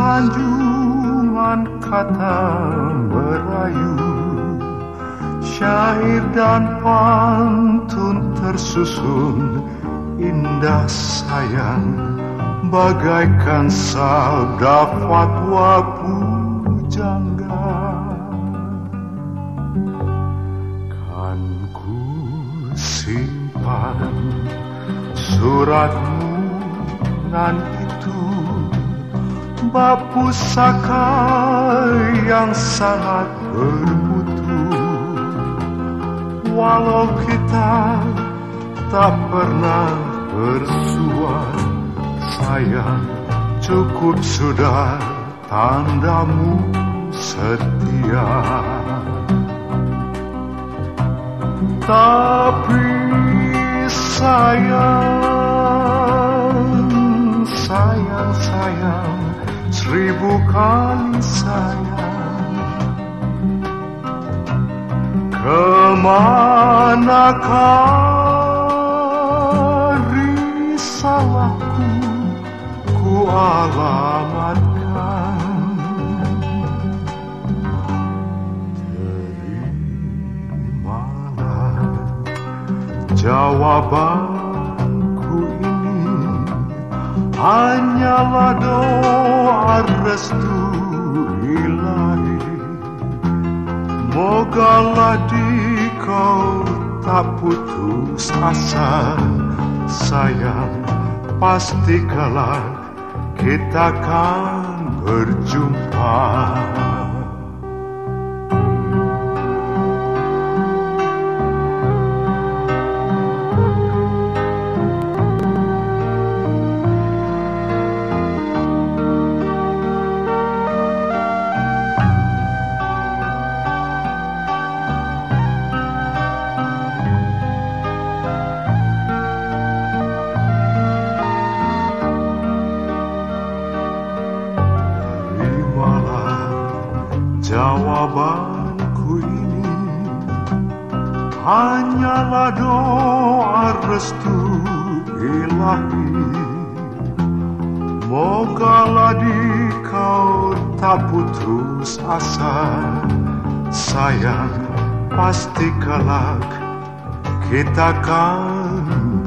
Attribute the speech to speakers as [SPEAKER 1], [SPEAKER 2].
[SPEAKER 1] sanjungan kata merayu. Syair dan pantun tersusun indah sayang. Bagaikan sabda fatwa pujangga. Kan ku simpan suratmu nan itu Bab pusaka yang sangat bermutu Walau kita tak pernah bersua Sayang cukup sudah tandamu setia. Tapi sayang, sayang Ke manakah risalahku ku alamatkan Terimalah jawabanku ini. Hanyalah doa restu Di kau tak putus asa. Sayang pasti kelak kita akan berjumpa jawabanku ini Hanyalah doa restu ilahi. Mogalah di kau tak putus asa Sayang pasti kelak kita kan